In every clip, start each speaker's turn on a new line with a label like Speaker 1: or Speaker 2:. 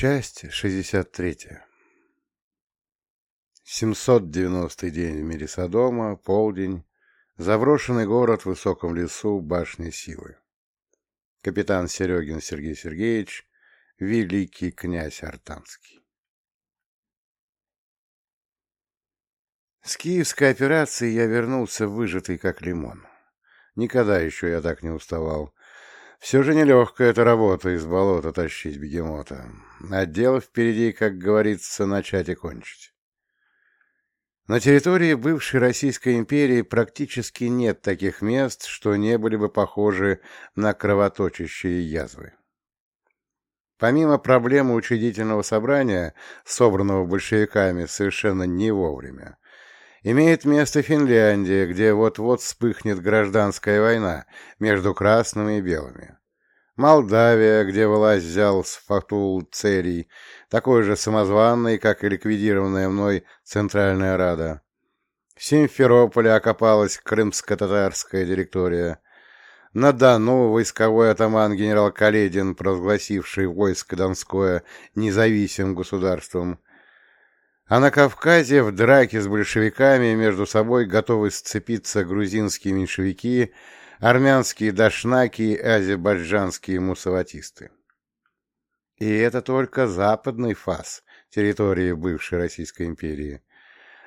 Speaker 1: Часть 63. 790 день в мире Содома, полдень, заброшенный город в высоком лесу, башни силы. Капитан Серегин Сергей Сергеевич, великий князь Артанский. С киевской операции я вернулся выжатый как лимон. Никогда еще я так не уставал. Все же нелегкая эта работа из болота тащить бегемота. А дело впереди, как говорится, начать и кончить. На территории бывшей Российской империи практически нет таких мест, что не были бы похожи на кровоточащие язвы. Помимо проблемы учредительного собрания, собранного большевиками совершенно не вовремя, имеет место Финляндия, где вот-вот вспыхнет гражданская война между красными и белыми. Молдавия, где власть взял с Фатул Церий, такой же самозванный, как и ликвидированная мной Центральная Рада. В Симферополе окопалась крымско-татарская директория. На Дону войсковой атаман генерал Каледин, провозгласивший войско Донское независимым государством, а на Кавказе в драке с большевиками между собой готовы сцепиться грузинские меньшевики, армянские дашнаки и азербайджанские мусаватисты. И это только западный фас территории бывшей Российской империи.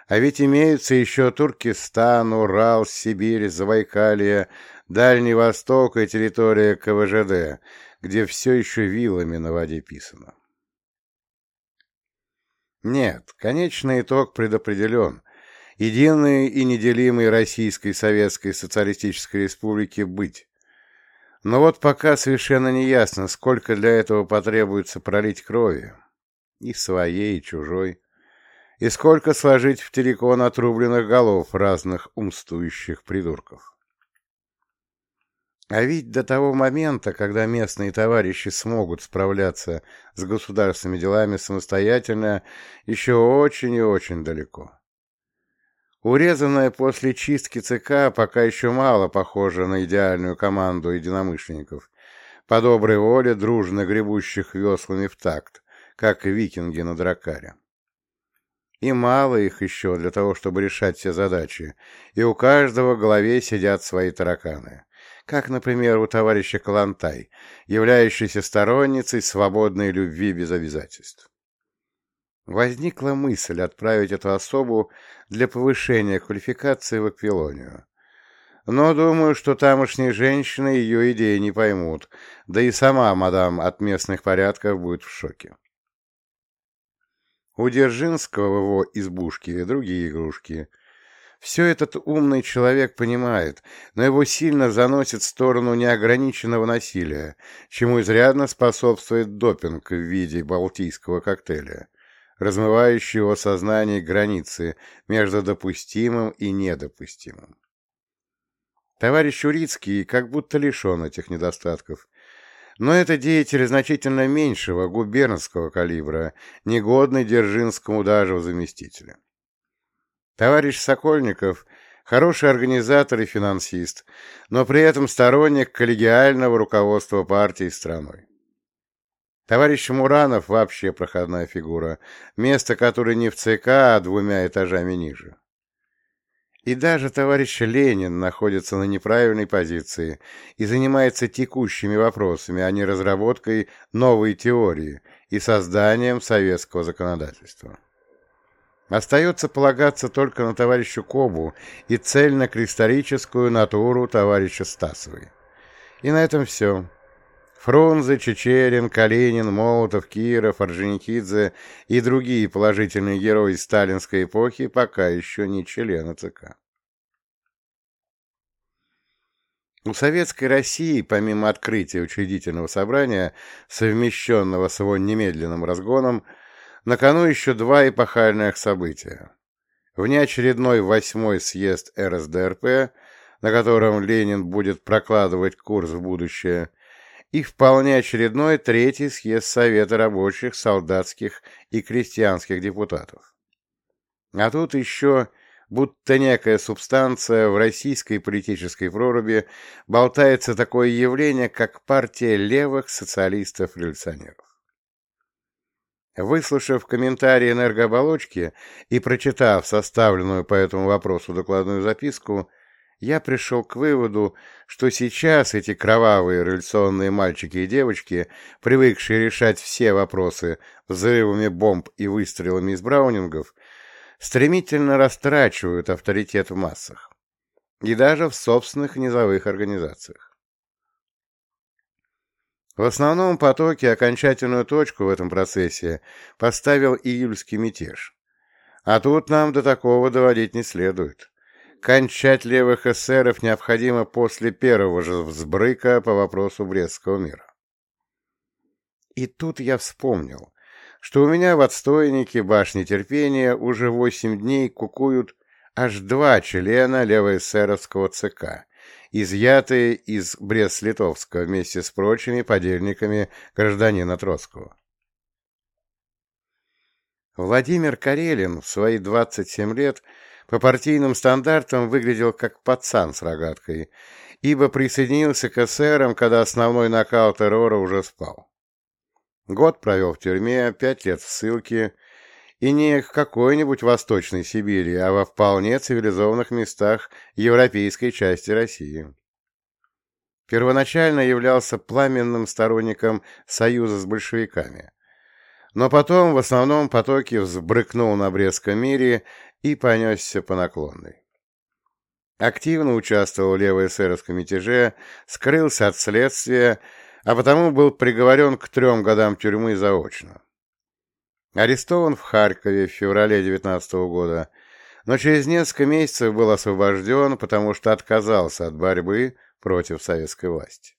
Speaker 1: А ведь имеются еще Туркестан, Урал, Сибирь, Забайкалье, Дальний Восток и территория КВЖД, где все еще вилами на воде писано. Нет, конечный итог предопределен. Единой и неделимой Российской Советской Социалистической Республики быть. Но вот пока совершенно не ясно, сколько для этого потребуется пролить крови. И своей, и чужой. И сколько сложить в телекон отрубленных голов разных умствующих придурков. А ведь до того момента, когда местные товарищи смогут справляться с государственными делами самостоятельно, еще очень и очень далеко. Урезанная после чистки ЦК пока еще мало похожа на идеальную команду единомышленников, по доброй воле дружно гребущих веслами в такт, как викинги на дракаре. И мало их еще для того, чтобы решать все задачи, и у каждого в голове сидят свои тараканы как, например, у товарища Калантай, являющейся сторонницей свободной любви без обязательств. Возникла мысль отправить эту особу для повышения квалификации в Аквилонию. Но думаю, что тамошние женщины ее идеи не поймут, да и сама мадам от местных порядков будет в шоке. У Держинского в его избушке другие игрушки — все этот умный человек понимает, но его сильно заносит в сторону неограниченного насилия, чему изрядно способствует допинг в виде балтийского коктейля, размывающего сознание границы между допустимым и недопустимым. Товарищ Урицкий как будто лишен этих недостатков, но это деятель значительно меньшего губернского калибра, негодный Держинскому даже в заместителя. Товарищ Сокольников – хороший организатор и финансист, но при этом сторонник коллегиального руководства партией страной. Товарищ Муранов вообще проходная фигура, место которой не в ЦК, а двумя этажами ниже. И даже товарищ Ленин находится на неправильной позиции и занимается текущими вопросами, а не разработкой новой теории и созданием советского законодательства. Остается полагаться только на товарища Кобу и цельно-кристаллическую натуру товарища Стасовой. И на этом все. Фрунзе, Чечерин, Калинин, Молотов, Киров, Орджоникидзе и другие положительные герои сталинской эпохи пока еще не члены ЦК. У Советской России, помимо открытия учредительного собрания, совмещенного с его немедленным разгоном, на кону еще два эпохальных события. Внеочередной восьмой съезд РСДРП, на котором Ленин будет прокладывать курс в будущее, и вполне очередной третий съезд Совета рабочих, солдатских и крестьянских депутатов. А тут еще, будто некая субстанция в российской политической проруби, болтается такое явление, как партия левых социалистов-революционеров. Выслушав комментарии энергооболочки и прочитав составленную по этому вопросу докладную записку, я пришел к выводу, что сейчас эти кровавые революционные мальчики и девочки, привыкшие решать все вопросы взрывами бомб и выстрелами из браунингов, стремительно растрачивают авторитет в массах и даже в собственных низовых организациях. В основном потоке окончательную точку в этом процессе поставил июльский мятеж. А тут нам до такого доводить не следует. Кончать левых эсеров необходимо после первого же взбрыка по вопросу Брестского мира. И тут я вспомнил, что у меня в отстойнике башни терпения уже восемь дней кукуют аж два члена левоэсеровского ЦК, изъятые из Брест-Литовска вместе с прочими подельниками гражданина Троцкого. Владимир Карелин в свои 27 лет по партийным стандартам выглядел как пацан с рогаткой, ибо присоединился к эсерам, когда основной накал террора уже спал. Год провел в тюрьме, пять лет в ссылке, и не в какой-нибудь Восточной Сибири, а во вполне цивилизованных местах европейской части России. Первоначально являлся пламенным сторонником союза с большевиками, но потом в основном потоке взбрыкнул на Брестском мире и понесся по наклонной. Активно участвовал в левоэсеровском мятеже, скрылся от следствия, а потому был приговорен к трем годам тюрьмы заочно. Арестован в Харькове в феврале 19 года, но через несколько месяцев был освобожден, потому что отказался от борьбы против советской власти.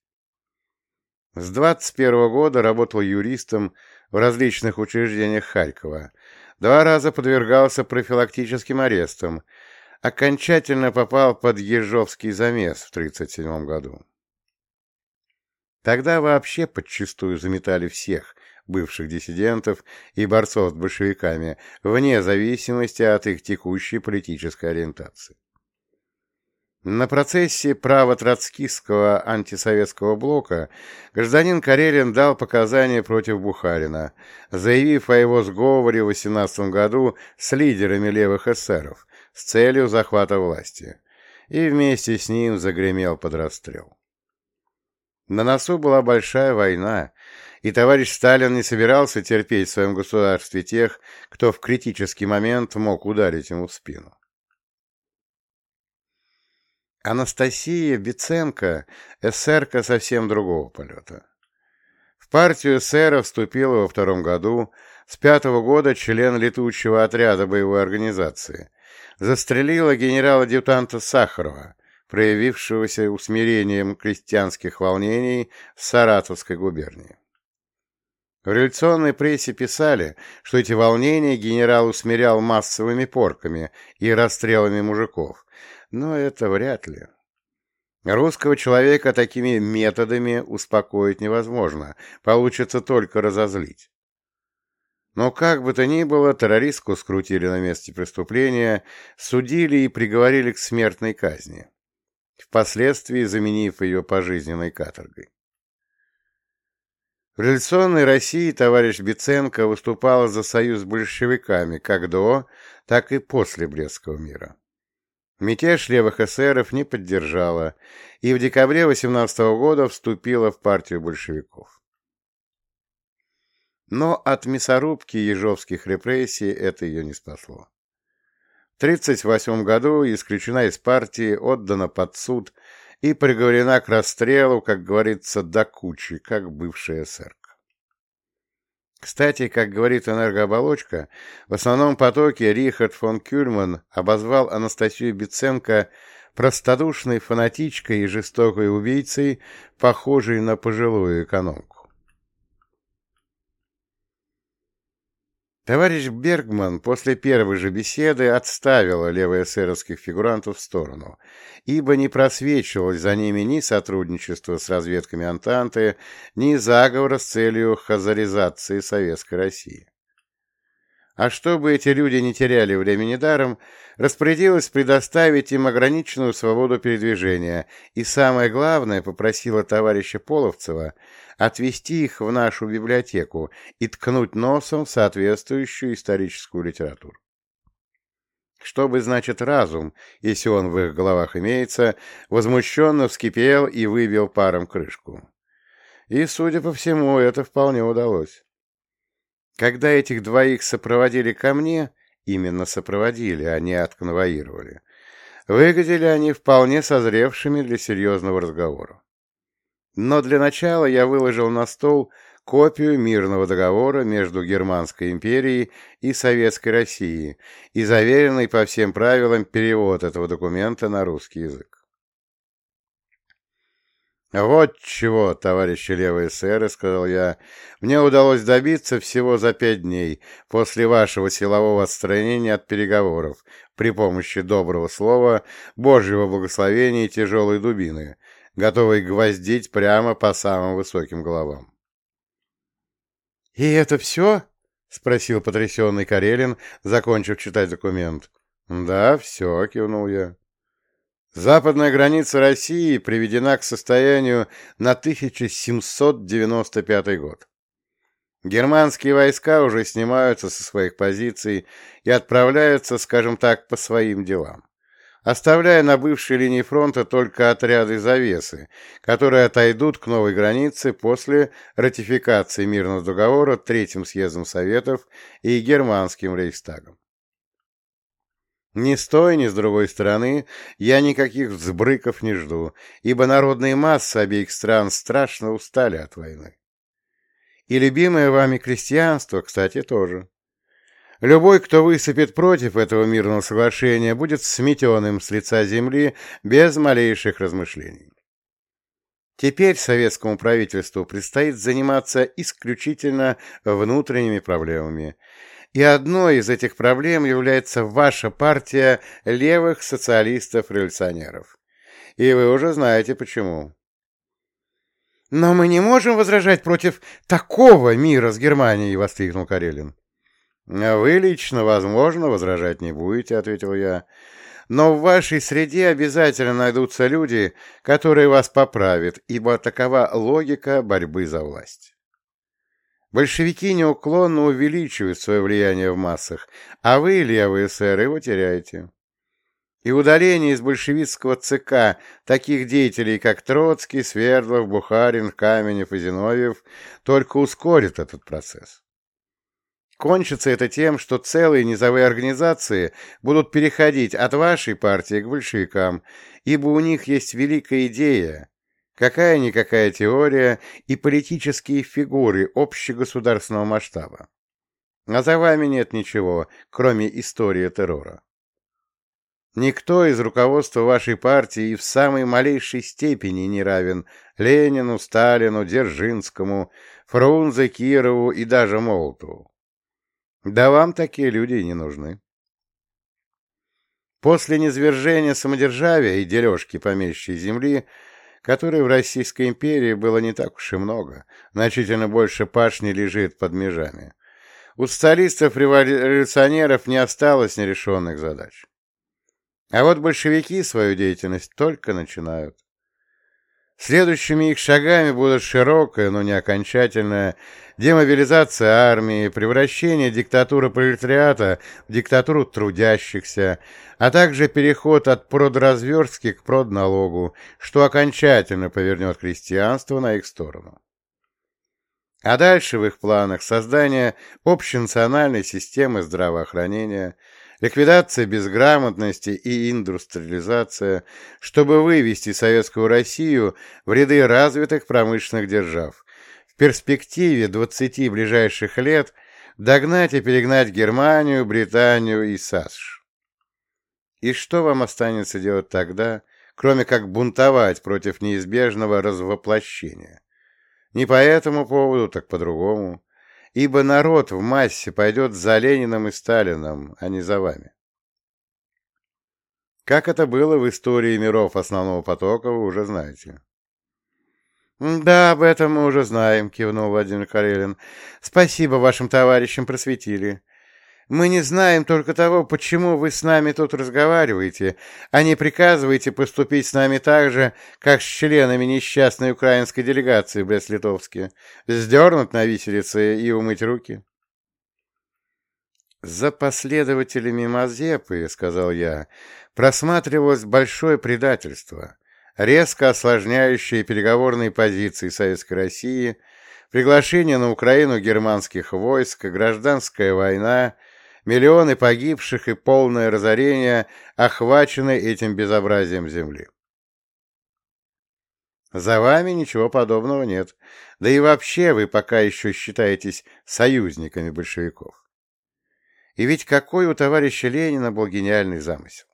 Speaker 1: С 21 года работал юристом в различных учреждениях Харькова, Два раза подвергался профилактическим арестам. Окончательно попал под Ежовский замес в 1937 году. Тогда вообще подчистую заметали всех бывших диссидентов и борцов с большевиками, вне зависимости от их текущей политической ориентации. На процессе права троцкистского антисоветского блока гражданин Карелин дал показания против Бухарина, заявив о его сговоре в 18 году с лидерами левых эсеров с целью захвата власти, и вместе с ним загремел под расстрел. На носу была большая война, и товарищ Сталин не собирался терпеть в своем государстве тех, кто в критический момент мог ударить ему в спину. Анастасия Биценко — эсерка совсем другого полета. В партию эсера вступила во втором году, с пятого года член летучего отряда боевой организации. Застрелила генерала-адъютанта Сахарова, проявившегося усмирением крестьянских волнений в Саратовской губернии. В революционной прессе писали, что эти волнения генерал усмирял массовыми порками и расстрелами мужиков, но это вряд ли. Русского человека такими методами успокоить невозможно, получится только разозлить. Но как бы то ни было, террористку скрутили на месте преступления, судили и приговорили к смертной казни, впоследствии заменив ее пожизненной каторгой. Революционной России товарищ Биценко выступал за союз с большевиками как до, так и после Брестского мира. Мятеж левых эсеров не поддержала и в декабре 18 года вступила в партию большевиков. Но от мясорубки ежовских репрессий это ее не спасло. В 1938 году исключена из партии, отдана под суд и приговорена к расстрелу, как говорится, до кучи, как бывшая эсерка. Кстати, как говорит энергооболочка, в основном потоке Рихард фон Кюльман обозвал Анастасию Биценко простодушной фанатичкой и жестокой убийцей, похожей на пожилую экономку. Товарищ Бергман после первой же беседы отставил левоэсеровских фигурантов в сторону, ибо не просвечивалось за ними ни сотрудничество с разведками Антанты, ни заговора с целью хазаризации Советской России. А чтобы эти люди не теряли времени даром, распорядилась предоставить им ограниченную свободу передвижения и, самое главное, попросила товарища Половцева отвести их в нашу библиотеку и ткнуть носом в соответствующую историческую литературу. Что бы значит разум, если он в их головах имеется, возмущенно вскипел и выбил паром крышку. И, судя по всему, это вполне удалось. Когда этих двоих сопроводили ко мне, именно сопроводили, а не отконвоировали, выглядели они вполне созревшими для серьезного разговора. Но для начала я выложил на стол копию мирного договора между Германской империей и Советской Россией и заверенный по всем правилам перевод этого документа на русский язык. «Вот чего, товарищи левые сэры, — сказал я, — мне удалось добиться всего за пять дней после вашего силового отстранения от переговоров при помощи доброго слова, Божьего благословения и тяжелой дубины, готовой гвоздить прямо по самым высоким головам». «И это все?» — спросил потрясенный Карелин, закончив читать документ. «Да, все», — кивнул я. Западная граница России приведена к состоянию на 1795 год. Германские войска уже снимаются со своих позиций и отправляются, скажем так, по своим делам, оставляя на бывшей линии фронта только отряды завесы, которые отойдут к новой границе после ратификации мирного договора Третьим съездом Советов и Германским Рейхстагом. Ни с той, ни с другой стороны я никаких взбрыков не жду, ибо народные массы обеих стран страшно устали от войны. И любимое вами крестьянство, кстати, тоже. Любой, кто выступит против этого мирного соглашения, будет сметенным с лица земли без малейших размышлений. Теперь советскому правительству предстоит заниматься исключительно внутренними проблемами, и одной из этих проблем является ваша партия левых социалистов-революционеров. И вы уже знаете почему. «Но мы не можем возражать против такого мира с Германией!» — воскликнул Карелин. «Вы лично, возможно, возражать не будете», — ответил я. «Но в вашей среде обязательно найдутся люди, которые вас поправят, ибо такова логика борьбы за власть». Большевики неуклонно увеличивают свое влияние в массах, а вы, левые сэры, его теряете. И удаление из большевистского ЦК таких деятелей, как Троцкий, Свердлов, Бухарин, Каменев и Зиновьев, только ускорит этот процесс. Кончится это тем, что целые низовые организации будут переходить от вашей партии к большевикам, ибо у них есть великая идея Какая-никакая теория и политические фигуры общегосударственного масштаба. А за вами нет ничего, кроме истории террора. Никто из руководства вашей партии в самой малейшей степени не равен Ленину, Сталину, Дзержинскому, Фрунзе, Кирову и даже Молотову. Да вам такие люди не нужны. После низвержения самодержавия и дележки помещей земли которой в Российской империи было не так уж и много, значительно больше пашни лежит под межами. У социалистов-революционеров не осталось нерешенных задач. А вот большевики свою деятельность только начинают. Следующими их шагами будут широкая, но не окончательная демобилизация армии, превращение диктатуры пролетариата в диктатуру трудящихся, а также переход от продразверстки к продналогу, что окончательно повернет крестьянство на их сторону. А дальше в их планах создание общенациональной системы здравоохранения, ликвидация безграмотности и индустриализация, чтобы вывести Советскую Россию в ряды развитых промышленных держав, в перспективе 20 ближайших лет догнать и перегнать Германию, Британию и САСШ. И что вам останется делать тогда, кроме как бунтовать против неизбежного развоплощения? Не по этому поводу, так по другому. Ибо народ в массе пойдет за Лениным и Сталином, а не за вами. Как это было в истории миров основного потока, вы уже знаете. «Да, об этом мы уже знаем», — кивнул Владимир Карелин. «Спасибо вашим товарищам, просветили. Мы не знаем только того, почему вы с нами тут разговариваете, а не приказываете поступить с нами так же, как с членами несчастной украинской делегации в Брест-Литовске, вздернуть на виселице и умыть руки. За последователями Мазепы, — сказал я, — просматривалось большое предательство, резко осложняющее переговорные позиции Советской России, приглашение на Украину германских войск, гражданская война, миллионы погибших и полное разорение, охвачены этим безобразием земли. За вами ничего подобного нет, да и вообще вы пока еще считаетесь союзниками большевиков. И ведь какой у товарища Ленина был гениальный замысел?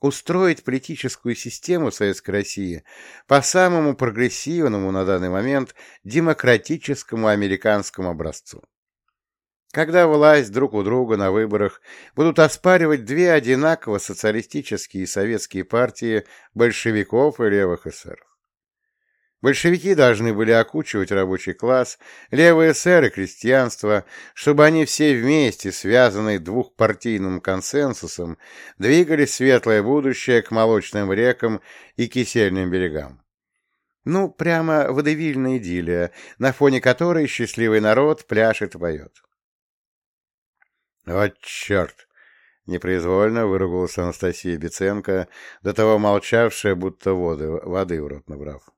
Speaker 1: Устроить политическую систему Советской России по самому прогрессивному на данный момент демократическому американскому образцу. Когда власть друг у друга на выборах будут оспаривать две одинаково социалистические и советские партии большевиков и левых эсеров. Большевики должны были окучивать рабочий класс, левые эсеры — крестьянство, чтобы они все вместе, связанные двухпартийным консенсусом, двигали светлое будущее к молочным рекам и кисельным берегам. Ну, прямо водевильная идиллия, на фоне которой счастливый народ пляшет и поет. «Вот черт!» — непроизвольно выругалась Анастасия Беценко, до того молчавшая, будто воды, воды в рот набрав.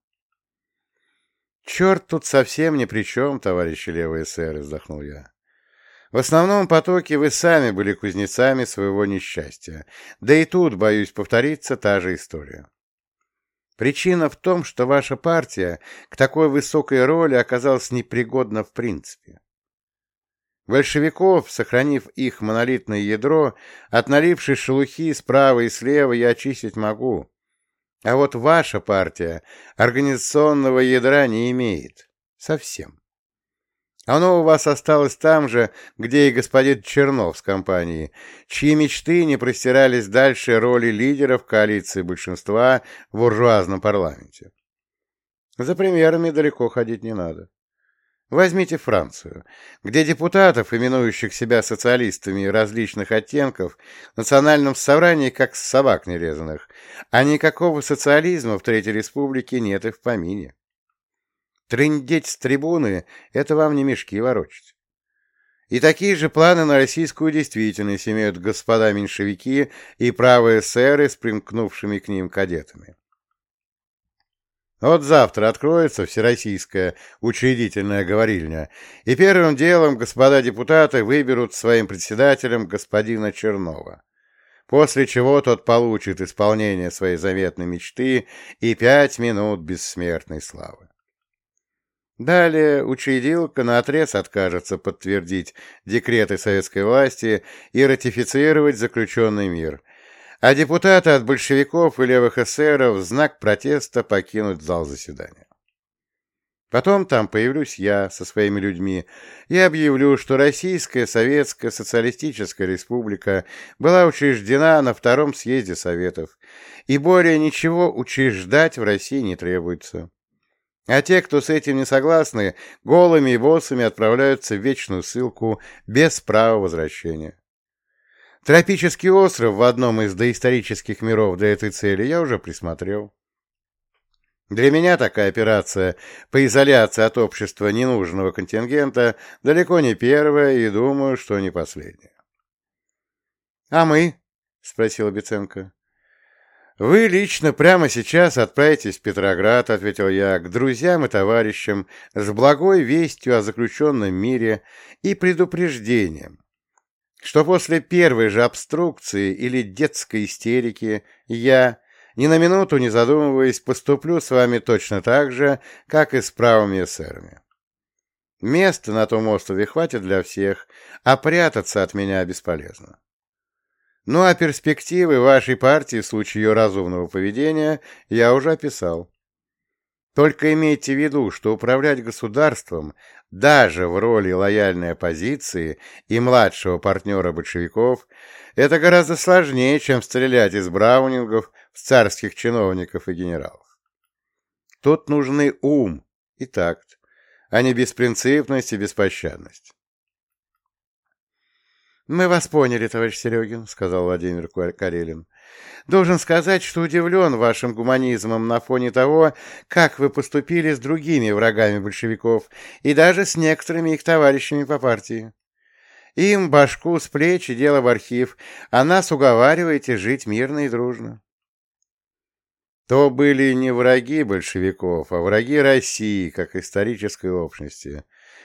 Speaker 1: «Черт тут совсем ни при чем, товарищи левые сэры», — вздохнул я. «В основном потоке вы сами были кузнецами своего несчастья, да и тут, боюсь повториться, та же история. Причина в том, что ваша партия к такой высокой роли оказалась непригодна в принципе. Большевиков, сохранив их монолитное ядро, от налившей шелухи справа и слева я очистить могу, а вот ваша партия организационного ядра не имеет. Совсем. Оно у вас осталось там же, где и господин Чернов с компанией, чьи мечты не простирались дальше роли лидеров коалиции большинства в буржуазном парламенте. За примерами далеко ходить не надо. Возьмите Францию, где депутатов, именующих себя социалистами различных оттенков, в национальном собрании как собак нерезанных, а никакого социализма в Третьей Республике нет и в помине. Трындеть с трибуны — это вам не мешки ворочать. И такие же планы на российскую действительность имеют господа меньшевики и правые сэры с примкнувшими к ним кадетами. Вот завтра откроется Всероссийская учредительная говорильня, и первым делом господа депутаты выберут своим председателем господина Чернова, после чего тот получит исполнение своей заветной мечты и пять минут бессмертной славы. Далее учредилка наотрез откажется подтвердить декреты советской власти и ратифицировать заключенный мир, а депутаты от большевиков и левых эсеров в знак протеста покинуть зал заседания. Потом там появлюсь я со своими людьми и объявлю, что Российская Советская Социалистическая Республика была учреждена на Втором съезде Советов, и более ничего учреждать в России не требуется. А те, кто с этим не согласны, голыми и боссами отправляются в вечную ссылку без права возвращения. Тропический остров в одном из доисторических миров для этой цели я уже присмотрел. Для меня такая операция по изоляции от общества ненужного контингента далеко не первая и, думаю, что не последняя. — А мы? — спросил Беценко. — Вы лично прямо сейчас отправитесь в Петроград, — ответил я, — к друзьям и товарищам с благой вестью о заключенном мире и предупреждением, что после первой же обструкции или детской истерики я, ни на минуту не задумываясь, поступлю с вами точно так же, как и с правыми эсерами. Места на том острове хватит для всех, а прятаться от меня бесполезно. Ну а перспективы вашей партии в случае ее разумного поведения я уже описал. Только имейте в виду, что управлять государством даже в роли лояльной оппозиции и младшего партнера большевиков это гораздо сложнее, чем стрелять из браунингов в царских чиновников и генералов. Тут нужны ум и такт, а не беспринципность и беспощадность. Мы вас поняли, товарищ Серегин, сказал Владимир Карелин. Должен сказать, что удивлен вашим гуманизмом на фоне того, как вы поступили с другими врагами большевиков и даже с некоторыми их товарищами по партии. Им башку с плеч и дело в архив, а нас уговариваете жить мирно и дружно. То были не враги большевиков, а враги России, как исторической общности,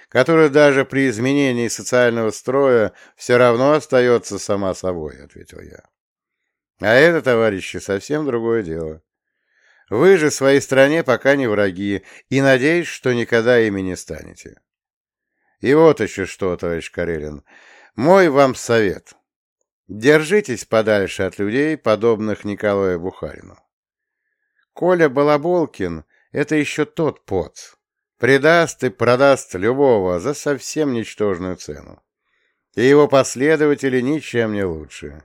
Speaker 1: которая даже при изменении социального строя все равно остается сама собой, — ответил я. А это, товарищи, совсем другое дело. Вы же своей стране пока не враги, и надеюсь, что никогда ими не станете. И вот еще что, товарищ Карелин, мой вам совет. Держитесь подальше от людей, подобных Николаю Бухарину. Коля Балаболкин — это еще тот поц. Предаст и продаст любого за совсем ничтожную цену. И его последователи ничем не лучше.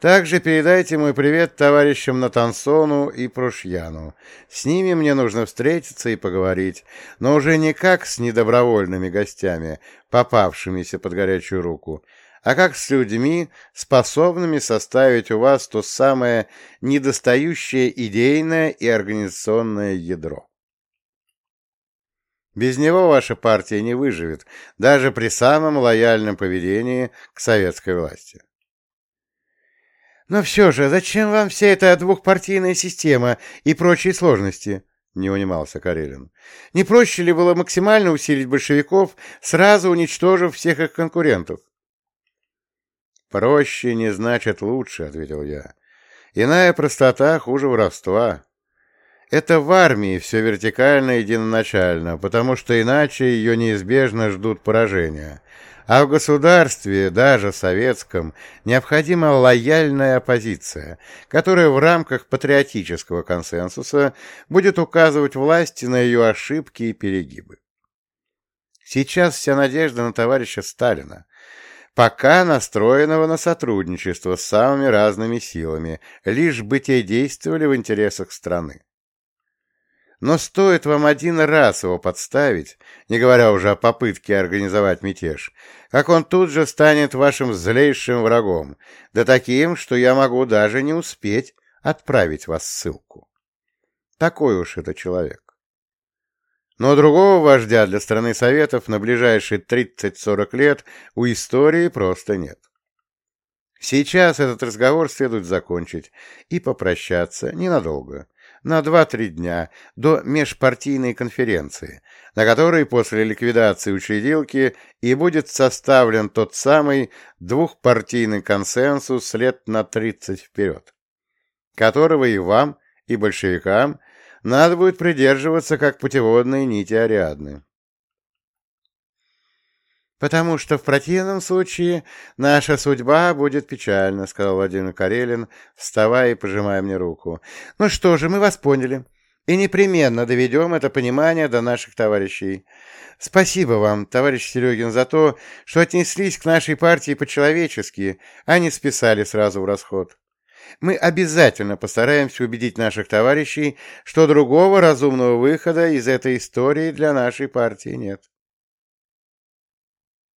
Speaker 1: Также передайте мой привет товарищам Натансону и Прушьяну. С ними мне нужно встретиться и поговорить, но уже не как с недобровольными гостями, попавшимися под горячую руку, а как с людьми, способными составить у вас то самое недостающее идейное и организационное ядро. Без него ваша партия не выживет, даже при самом лояльном поведении к советской власти. «Но все же, зачем вам вся эта двухпартийная система и прочие сложности?» — не унимался Карелин. «Не проще ли было максимально усилить большевиков, сразу уничтожив всех их конкурентов?» «Проще не значит лучше», — ответил я. «Иная простота хуже воровства. Это в армии все вертикально и единоначально, потому что иначе ее неизбежно ждут поражения, а в государстве, даже советском, необходима лояльная оппозиция, которая в рамках патриотического консенсуса будет указывать власти на ее ошибки и перегибы. Сейчас вся надежда на товарища Сталина, пока настроенного на сотрудничество с самыми разными силами, лишь бы те действовали в интересах страны. Но стоит вам один раз его подставить, не говоря уже о попытке организовать мятеж, как он тут же станет вашим злейшим врагом, да таким, что я могу даже не успеть отправить вас ссылку. Такой уж это человек. Но другого вождя для страны Советов на ближайшие 30-40 лет у истории просто нет. Сейчас этот разговор следует закончить и попрощаться ненадолго, на 2-3 дня до межпартийной конференции, на которой после ликвидации учредилки и будет составлен тот самый двухпартийный консенсус лет на 30 вперед, которого и вам, и большевикам надо будет придерживаться как путеводной нити Ариадны потому что в противном случае наша судьба будет печальна, — сказал Владимир Карелин, вставая и пожимая мне руку. — Ну что же, мы вас поняли, и непременно доведем это понимание до наших товарищей. Спасибо вам, товарищ Серегин, за то, что отнеслись к нашей партии по-человечески, а не списали сразу в расход. Мы обязательно постараемся убедить наших товарищей, что другого разумного выхода из этой истории для нашей партии нет.